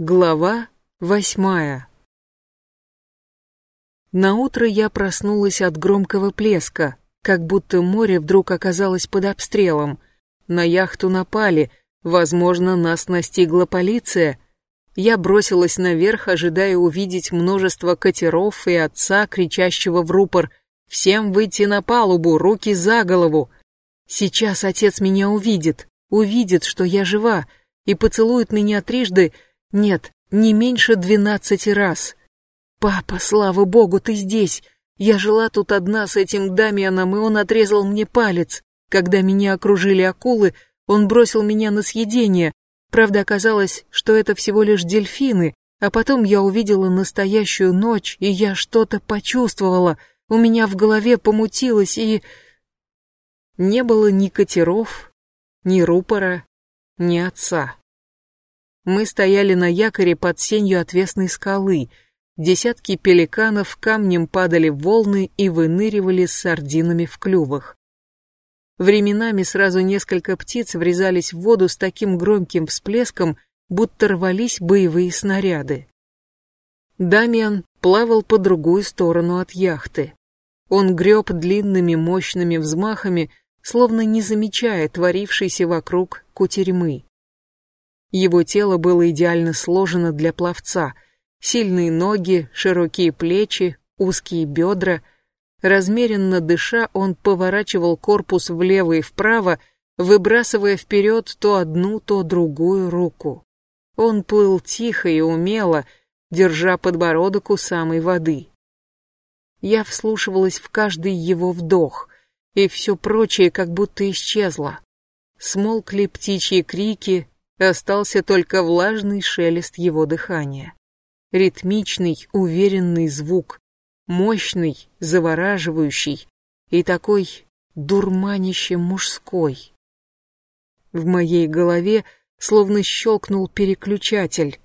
Глава восьмая Наутро я проснулась от громкого плеска, как будто море вдруг оказалось под обстрелом. На яхту напали, возможно, нас настигла полиция. Я бросилась наверх, ожидая увидеть множество катеров и отца, кричащего в рупор «Всем выйти на палубу, руки за голову!» Сейчас отец меня увидит, увидит, что я жива, и поцелует меня трижды — нет, не меньше двенадцати раз. Папа, слава богу, ты здесь. Я жила тут одна с этим Дамианом, и он отрезал мне палец. Когда меня окружили акулы, он бросил меня на съедение. Правда, оказалось, что это всего лишь дельфины, а потом я увидела настоящую ночь, и я что-то почувствовала. У меня в голове помутилось, и... Не было ни катеров, ни рупора, ни отца. Мы стояли на якоре под сенью отвесной скалы. Десятки пеликанов камнем падали в волны и выныривали с сардинами в клювах. Временами сразу несколько птиц врезались в воду с таким громким всплеском, будто рвались боевые снаряды. Дамиан плавал по другую сторону от яхты. Он греб длинными мощными взмахами, словно не замечая творившейся вокруг кутерьмы. Его тело было идеально сложено для пловца. Сильные ноги, широкие плечи, узкие бедра. Размеренно дыша, он поворачивал корпус влево и вправо, выбрасывая вперед то одну, то другую руку. Он плыл тихо и умело, держа подбородок у самой воды. Я вслушивалась в каждый его вдох, и все прочее как будто исчезло. Смолкли птичьи крики, Остался только влажный шелест его дыхания. Ритмичный, уверенный звук, мощный, завораживающий и такой дурманище мужской. В моей голове словно щелкнул переключатель.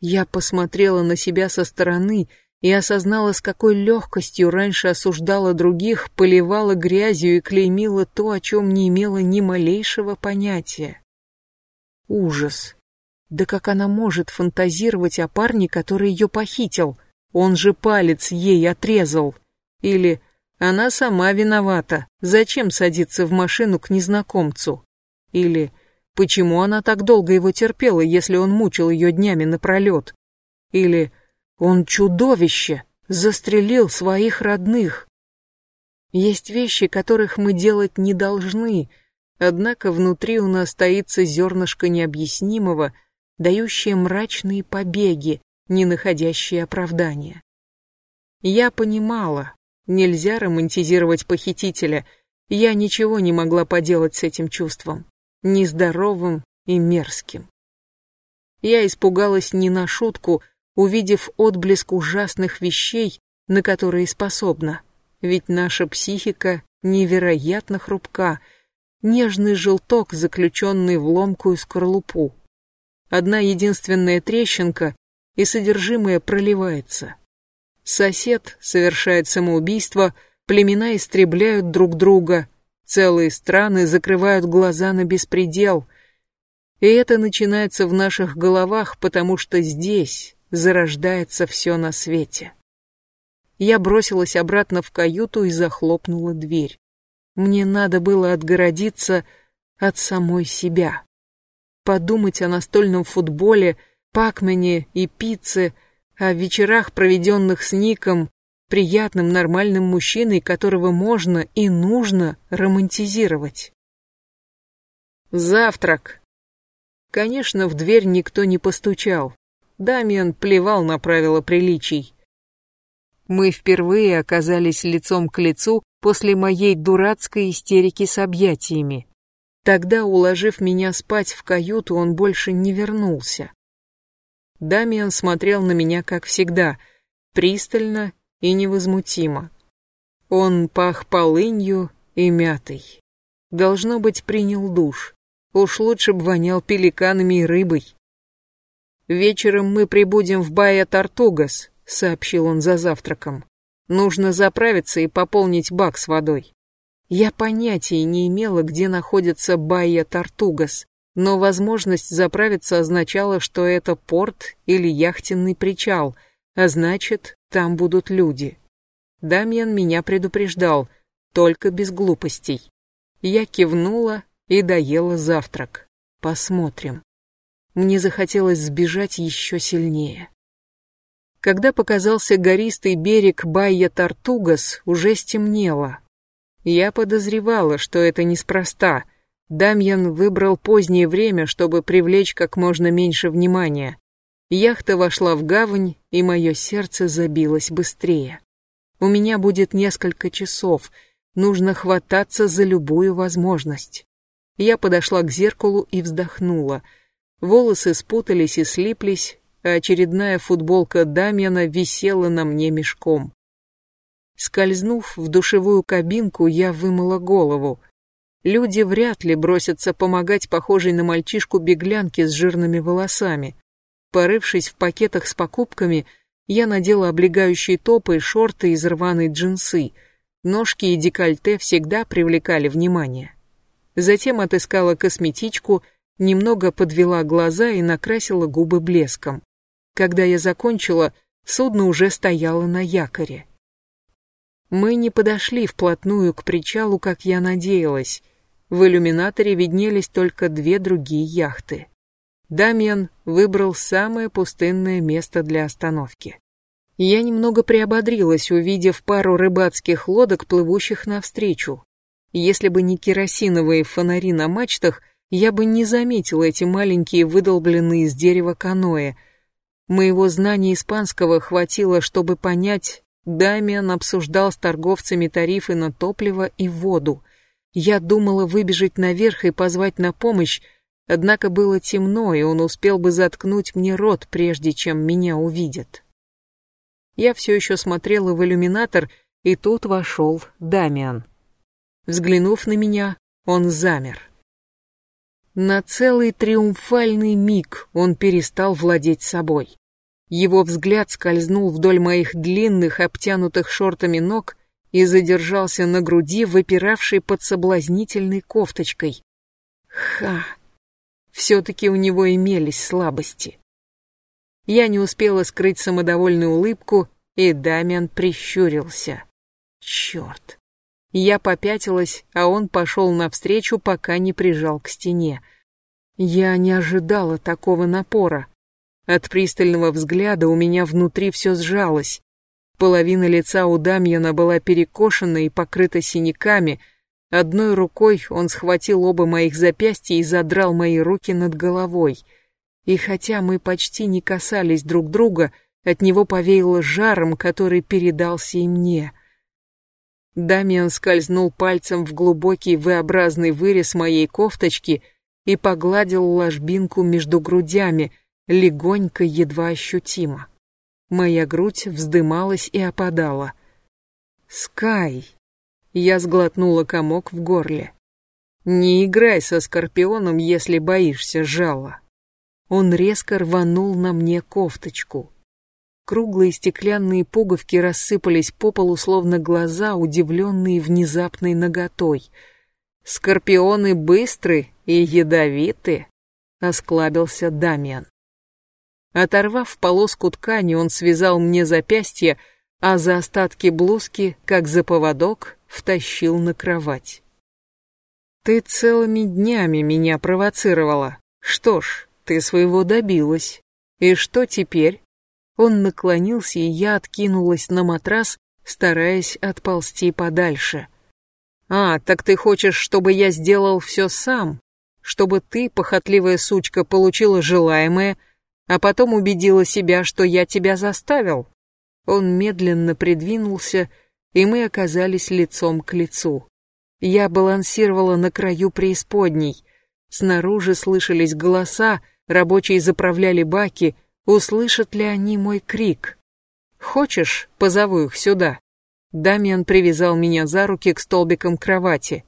Я посмотрела на себя со стороны и осознала, с какой легкостью раньше осуждала других, поливала грязью и клеймила то, о чем не имела ни малейшего понятия. Ужас. Да как она может фантазировать о парне, который ее похитил? Он же палец ей отрезал. Или она сама виновата. Зачем садиться в машину к незнакомцу? Или почему она так долго его терпела, если он мучил ее днями напролет? Или он чудовище, застрелил своих родных? Есть вещи, которых мы делать не должны, Однако внутри у нас таится зернышко необъяснимого, дающее мрачные побеги, не находящие оправдания. Я понимала, нельзя романтизировать похитителя, я ничего не могла поделать с этим чувством, нездоровым и мерзким. Я испугалась не на шутку, увидев отблеск ужасных вещей, на которые способна, ведь наша психика невероятно хрупка, нежный желток, заключенный в ломкую скорлупу. Одна единственная трещинка, и содержимое проливается. Сосед совершает самоубийство, племена истребляют друг друга, целые страны закрывают глаза на беспредел. И это начинается в наших головах, потому что здесь зарождается все на свете. Я бросилась обратно в каюту и захлопнула дверь. Мне надо было отгородиться от самой себя. Подумать о настольном футболе, пакмене и пицце, о вечерах, проведенных с Ником, приятным нормальным мужчиной, которого можно и нужно романтизировать. Завтрак. Конечно, в дверь никто не постучал. Дамиан плевал на правила приличий. Мы впервые оказались лицом к лицу после моей дурацкой истерики с объятиями. Тогда, уложив меня спать в каюту, он больше не вернулся. Дамиан смотрел на меня, как всегда, пристально и невозмутимо. Он пах полынью и мятой. Должно быть, принял душ. Уж лучше б вонял пеликанами и рыбой. «Вечером мы прибудем в Бая Тартугас», — сообщил он за завтраком. Нужно заправиться и пополнить бак с водой. Я понятия не имела, где находится Байя Тартугас, но возможность заправиться означала, что это порт или яхтенный причал, а значит, там будут люди. Дамьян меня предупреждал, только без глупостей. Я кивнула и доела завтрак. Посмотрим. Мне захотелось сбежать еще сильнее. Когда показался гористый берег Байя-Тартугас, уже стемнело. Я подозревала, что это неспроста — Дамьян выбрал позднее время, чтобы привлечь как можно меньше внимания. Яхта вошла в гавань, и мое сердце забилось быстрее. У меня будет несколько часов, нужно хвататься за любую возможность. Я подошла к зеркалу и вздохнула. Волосы спутались и слиплись, а очередная футболка Дамьяна висела на мне мешком. Скользнув в душевую кабинку, я вымыла голову. Люди вряд ли бросятся помогать похожей на мальчишку беглянке с жирными волосами. Порывшись в пакетах с покупками, я надела облегающие топы шорты из рваной джинсы. Ножки и декольте всегда привлекали внимание. Затем отыскала косметичку, немного подвела глаза и накрасила губы блеском. Когда я закончила, судно уже стояло на якоре. Мы не подошли вплотную к причалу, как я надеялась. В иллюминаторе виднелись только две другие яхты. Дамиан выбрал самое пустынное место для остановки. Я немного приободрилась, увидев пару рыбацких лодок, плывущих навстречу. Если бы не керосиновые фонари на мачтах, я бы не заметила эти маленькие выдолбленные из дерева каноэ. Моего знания испанского хватило, чтобы понять, Дамиан обсуждал с торговцами тарифы на топливо и воду. Я думала выбежать наверх и позвать на помощь, однако было темно, и он успел бы заткнуть мне рот, прежде чем меня увидят. Я все еще смотрела в иллюминатор, и тут вошел Дамиан. Взглянув на меня, он замер. На целый триумфальный миг он перестал владеть собой. Его взгляд скользнул вдоль моих длинных, обтянутых шортами ног, и задержался на груди, выпиравшей под соблазнительной кофточкой. Ха! Все-таки у него имелись слабости. Я не успела скрыть самодовольную улыбку, и Дамиан прищурился. Черт! Я попятилась, а он пошел навстречу, пока не прижал к стене. Я не ожидала такого напора. От пристального взгляда у меня внутри все сжалось. Половина лица у Дамьяна была перекошена и покрыта синяками. Одной рукой он схватил оба моих запястья и задрал мои руки над головой. И хотя мы почти не касались друг друга, от него повеяло жаром, который передался и мне. Дамиан скользнул пальцем в глубокий V-образный вырез моей кофточки и погладил ложбинку между грудями, легонько, едва ощутимо. Моя грудь вздымалась и опадала. «Скай!» Я сглотнула комок в горле. «Не играй со скорпионом, если боишься жала». Он резко рванул на мне кофточку. Круглые стеклянные пуговки рассыпались по полу, словно глаза, удивленные внезапной наготой. «Скорпионы быстры и ядовиты», — осклабился Дамиан. Оторвав полоску ткани, он связал мне запястье, а за остатки блузки, как за поводок, втащил на кровать. «Ты целыми днями меня провоцировала. Что ж, ты своего добилась. И что теперь?» Он наклонился, и я откинулась на матрас, стараясь отползти подальше. «А, так ты хочешь, чтобы я сделал все сам? Чтобы ты, похотливая сучка, получила желаемое, а потом убедила себя, что я тебя заставил. Он медленно придвинулся, и мы оказались лицом к лицу. Я балансировала на краю преисподней. Снаружи слышались голоса, рабочие заправляли баки, услышат ли они мой крик. «Хочешь, позову их сюда?» Дамиан привязал меня за руки к столбикам кровати.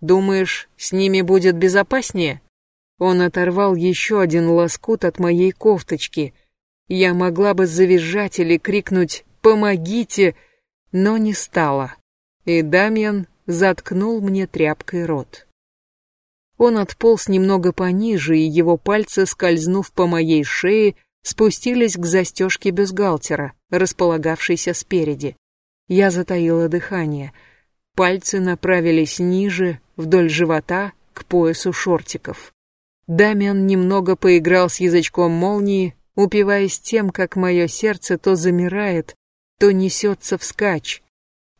«Думаешь, с ними будет безопаснее?» Он оторвал еще один лоскут от моей кофточки. Я могла бы завизжать или крикнуть «Помогите!», но не стала. И Дамьян заткнул мне тряпкой рот. Он отполз немного пониже, и его пальцы, скользнув по моей шее, спустились к застежке бюстгальтера, располагавшейся спереди. Я затаила дыхание. Пальцы направились ниже, вдоль живота, к поясу шортиков. Дамиан немного поиграл с язычком молнии, упиваясь тем, как мое сердце то замирает, то несется вскачь.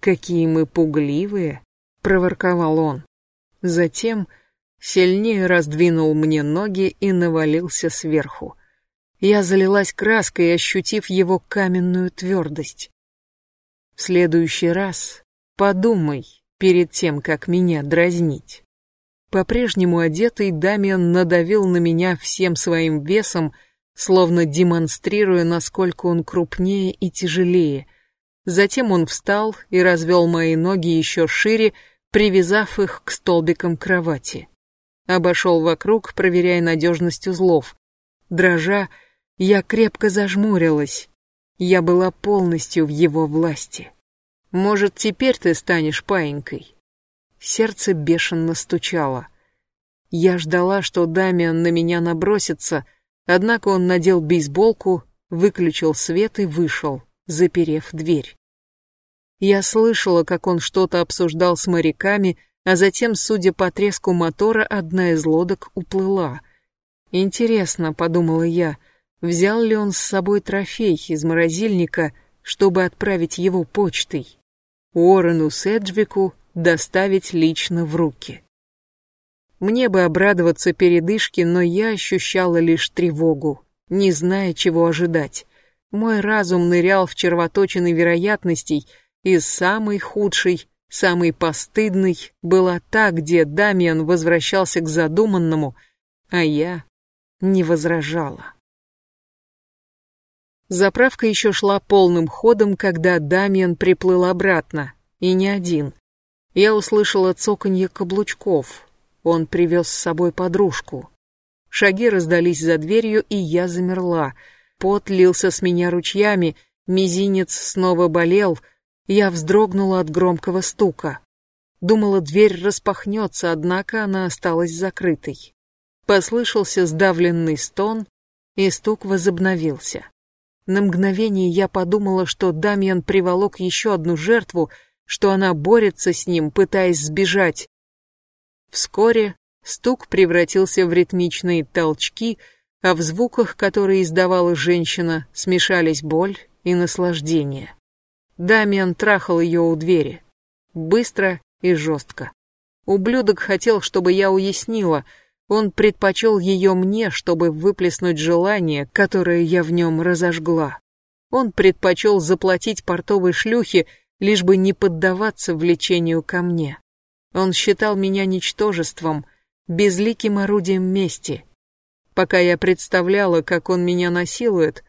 «Какие мы пугливые!» — проворковал он. Затем сильнее раздвинул мне ноги и навалился сверху. Я залилась краской, ощутив его каменную твердость. В следующий раз подумай перед тем, как меня дразнить. По-прежнему одетый Дамиан надавил на меня всем своим весом, словно демонстрируя, насколько он крупнее и тяжелее. Затем он встал и развел мои ноги еще шире, привязав их к столбикам кровати. Обошел вокруг, проверяя надежность узлов. Дрожа, я крепко зажмурилась. Я была полностью в его власти. Может, теперь ты станешь паинькой? Сердце бешено стучало. Я ждала, что Дамиан на меня набросится, однако он надел бейсболку, выключил свет и вышел, заперев дверь. Я слышала, как он что-то обсуждал с моряками, а затем, судя по треску мотора, одна из лодок уплыла. Интересно, подумала я, взял ли он с собой трофей из морозильника, чтобы отправить его почтой. Уоррену Седжвику доставить лично в руки. Мне бы обрадоваться передышке, но я ощущала лишь тревогу, не зная, чего ожидать. Мой разум нырял в червоточины вероятностей, и самый худший, самый постыдный была та, где Дамиан возвращался к задуманному, а я не возражала. Заправка еще шла полным ходом, когда Дамиан приплыл обратно, и не один. Я услышала цоканье каблучков. Он привез с собой подружку. Шаги раздались за дверью, и я замерла. Пот лился с меня ручьями, мизинец снова болел. Я вздрогнула от громкого стука. Думала, дверь распахнется, однако она осталась закрытой. Послышался сдавленный стон, и стук возобновился. На мгновение я подумала, что Дамьян приволок еще одну жертву, что она борется с ним, пытаясь сбежать. Вскоре стук превратился в ритмичные толчки, а в звуках, которые издавала женщина, смешались боль и наслаждение. Дамиан трахал ее у двери. Быстро и жестко. Ублюдок хотел, чтобы я уяснила. Он предпочел ее мне, чтобы выплеснуть желание, которое я в нем разожгла. Он предпочел заплатить портовой шлюхе, лишь бы не поддаваться влечению ко мне. Он считал меня ничтожеством, безликим орудием мести. Пока я представляла, как он меня насилует,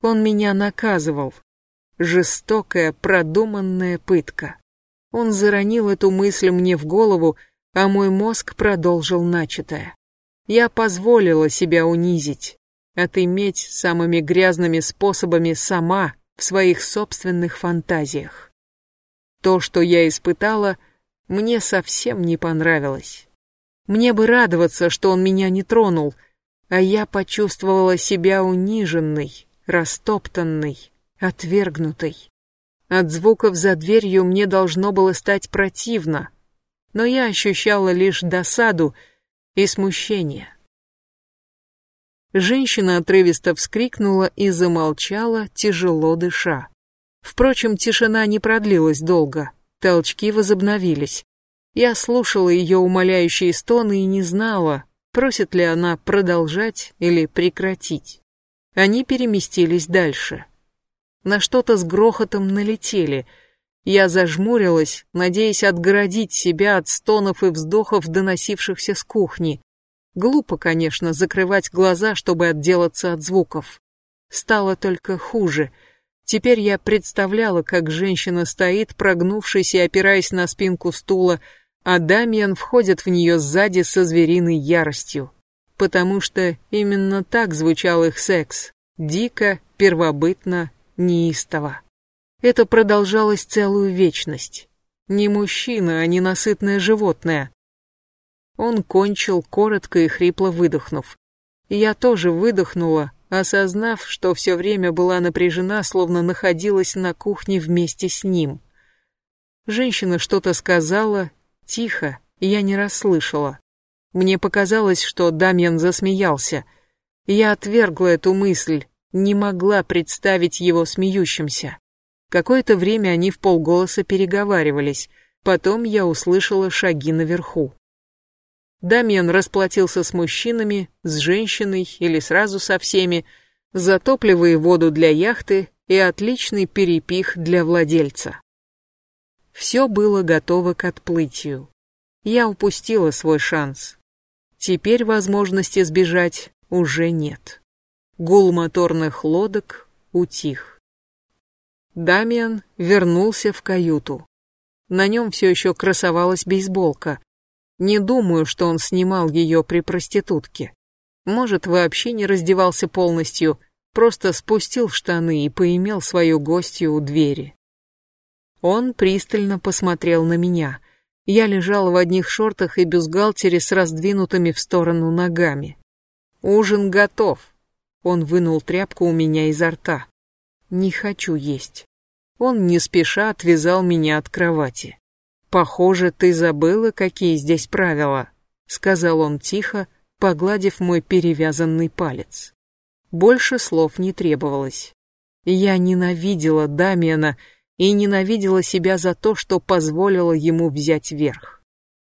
он меня наказывал. Жестокая, продуманная пытка. Он заронил эту мысль мне в голову, а мой мозг продолжил начатое. Я позволила себя унизить, отыметь самыми грязными способами сама в своих собственных фантазиях. То, что я испытала, мне совсем не понравилось. Мне бы радоваться, что он меня не тронул, а я почувствовала себя униженной, растоптанной, отвергнутой. От звуков за дверью мне должно было стать противно, но я ощущала лишь досаду и смущение. Женщина отрывисто вскрикнула и замолчала, тяжело дыша. Впрочем, тишина не продлилась долго. Толчки возобновились. Я слушала ее умоляющие стоны и не знала, просит ли она продолжать или прекратить. Они переместились дальше. На что-то с грохотом налетели. Я зажмурилась, надеясь отгородить себя от стонов и вздохов, доносившихся с кухни. Глупо, конечно, закрывать глаза, чтобы отделаться от звуков. Стало только хуже — Теперь я представляла, как женщина стоит, прогнувшись и опираясь на спинку стула, а Дамиан входит в нее сзади со звериной яростью. Потому что именно так звучал их секс. Дико, первобытно, неистово. Это продолжалось целую вечность. Не мужчина, а ненасытное животное. Он кончил, коротко и хрипло выдохнув. Я тоже выдохнула, осознав, что все время была напряжена, словно находилась на кухне вместе с ним. Женщина что-то сказала, тихо, я не расслышала. Мне показалось, что Дамьян засмеялся. Я отвергла эту мысль, не могла представить его смеющимся. Какое-то время они в полголоса переговаривались, потом я услышала шаги наверху. Дамьян расплатился с мужчинами, с женщиной или сразу со всеми, за топливо и воду для яхты и отличный перепих для владельца. Все было готово к отплытию. Я упустила свой шанс. Теперь возможности сбежать уже нет. Гул моторных лодок утих. Дамиан вернулся в каюту. На нем все еще красовалась бейсболка. Не думаю, что он снимал ее при проститутке. Может, вообще не раздевался полностью, просто спустил штаны и поимел свою гостью у двери. Он пристально посмотрел на меня. Я лежала в одних шортах и бюстгальтере с раздвинутыми в сторону ногами. «Ужин готов». Он вынул тряпку у меня изо рта. «Не хочу есть». Он не спеша отвязал меня от кровати. «Похоже, ты забыла, какие здесь правила», — сказал он тихо, погладив мой перевязанный палец. Больше слов не требовалось. Я ненавидела Дамиана и ненавидела себя за то, что позволила ему взять верх.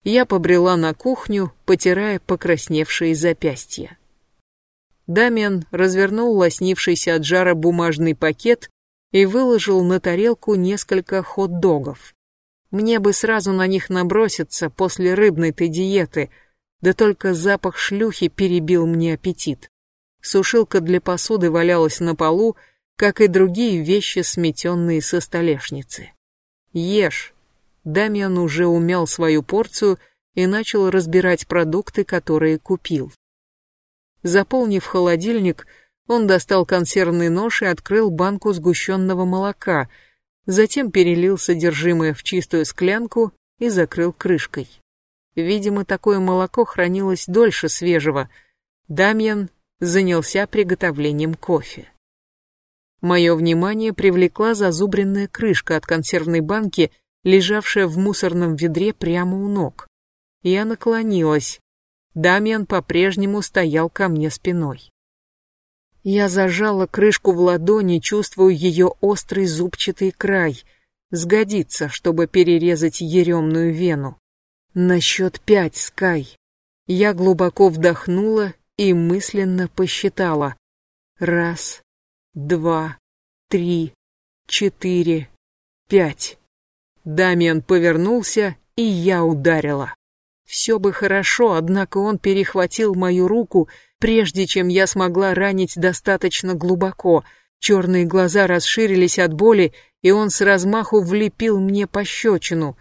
Я побрела на кухню, потирая покрасневшие запястья. Дамиан развернул лоснившийся от жара бумажный пакет и выложил на тарелку несколько хот-догов. Мне бы сразу на них наброситься после рыбной-то диеты, да только запах шлюхи перебил мне аппетит. Сушилка для посуды валялась на полу, как и другие вещи, сметенные со столешницы. Ешь. Дамиан уже умял свою порцию и начал разбирать продукты, которые купил. Заполнив холодильник, он достал консервный нож и открыл банку сгущенного молока, затем перелил содержимое в чистую склянку и закрыл крышкой. Видимо, такое молоко хранилось дольше свежего. Дамьян занялся приготовлением кофе. Мое внимание привлекла зазубренная крышка от консервной банки, лежавшая в мусорном ведре прямо у ног. Я наклонилась. Дамиан по-прежнему стоял ко мне спиной. Я зажала крышку в ладони, чувствуя ее острый зубчатый край. Сгодится, чтобы перерезать еремную вену. На счет пять, Скай. Я глубоко вдохнула и мысленно посчитала. Раз, два, три, четыре, пять. Дамиан повернулся, и я ударила. Все бы хорошо, однако он перехватил мою руку, прежде чем я смогла ранить достаточно глубоко. Черные глаза расширились от боли, и он с размаху влепил мне пощечину.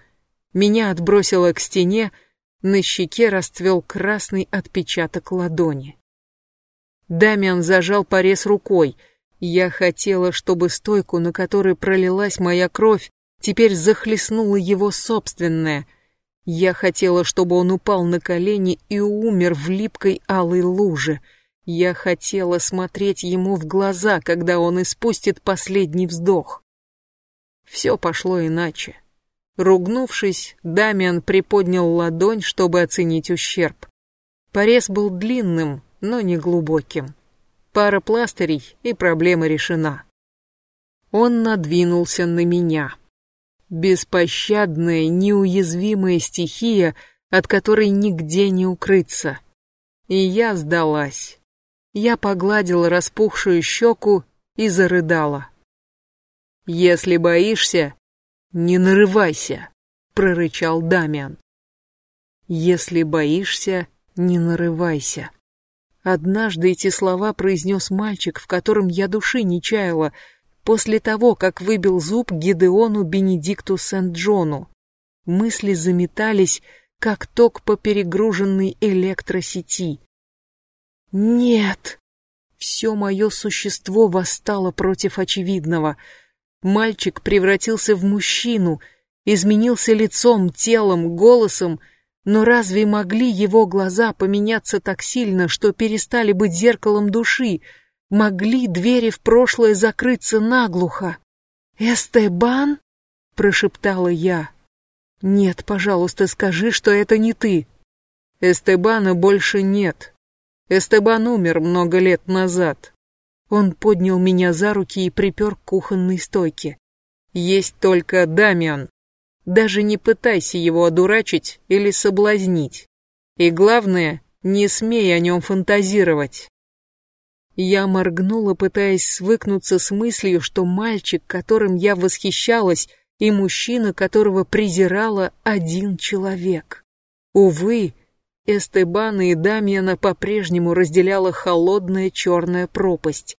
Меня отбросило к стене, на щеке расцвел красный отпечаток ладони. Дамиан зажал порез рукой. Я хотела, чтобы стойку, на которой пролилась моя кровь, теперь захлестнула его собственная. Я хотела, чтобы он упал на колени и умер в липкой алой луже. Я хотела смотреть ему в глаза, когда он испустит последний вздох. Все пошло иначе. Ругнувшись, Дамиан приподнял ладонь, чтобы оценить ущерб. Порез был длинным, но не глубоким. Пара пластырей, и проблема решена. Он надвинулся на меня. Беспощадная, неуязвимая стихия, от которой нигде не укрыться. И я сдалась. Я погладила распухшую щеку и зарыдала. «Если боишься, не нарывайся», — прорычал Дамиан. «Если боишься, не нарывайся. Однажды эти слова произнес мальчик, в котором я души не чаяла, после того, как выбил зуб Гидеону Бенедикту Сент-Джону. Мысли заметались, как ток по перегруженной электросети. «Нет!» Все мое существо восстало против очевидного. Мальчик превратился в мужчину, изменился лицом, телом, голосом, Но разве могли его глаза поменяться так сильно, что перестали быть зеркалом души? Могли двери в прошлое закрыться наглухо? «Эстебан?» — прошептала я. «Нет, пожалуйста, скажи, что это не ты». «Эстебана больше нет. Эстебан умер много лет назад». Он поднял меня за руки и припер к кухонной стойке. «Есть только Дамиан. Даже не пытайся его одурачить или соблазнить. И главное, не смей о нем фантазировать. Я моргнула, пытаясь свыкнуться с мыслью, что мальчик, которым я восхищалась, и мужчина, которого презирала один человек. Увы, Эстебана и Дамьяна по-прежнему разделяла холодная черная пропасть.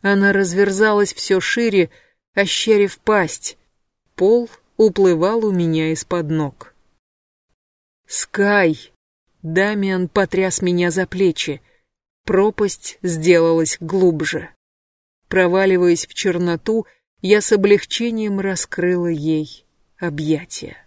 Она разверзалась все шире, ощерив пасть. Пол уплывал у меня из-под ног. «Скай!» Дамиан потряс меня за плечи. Пропасть сделалась глубже. Проваливаясь в черноту, я с облегчением раскрыла ей объятия.